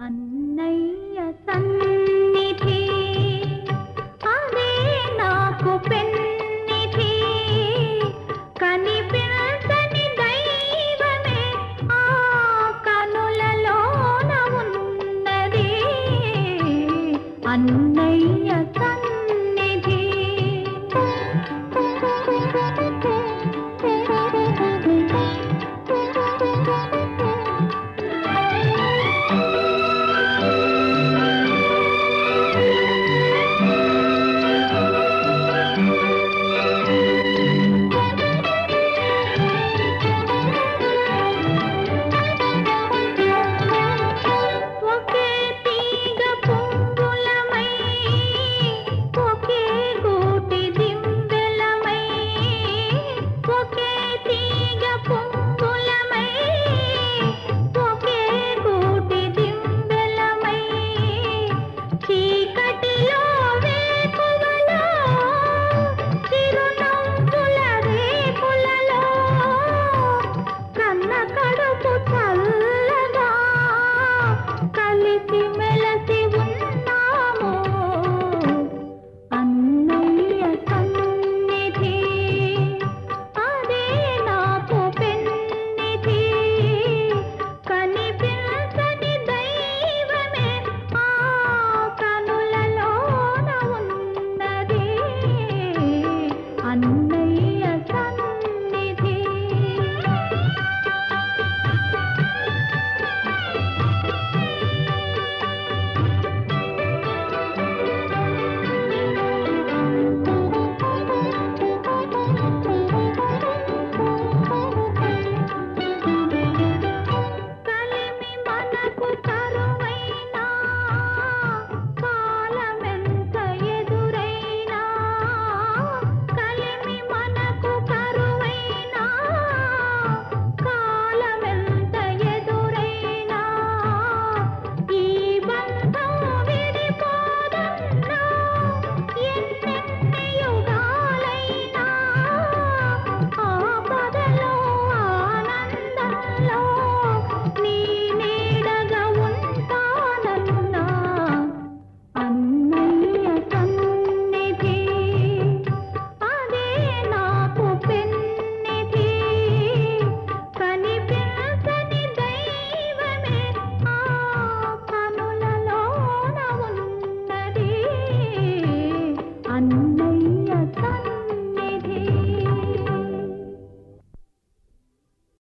అన్నయ్య సన్నిధి అదే నాకు పెన్నిధి. కనిపించని దైవమే ఆ కనులలోన ఉన్నది. అన్నయ్య సన్నిధి. लते Thank you.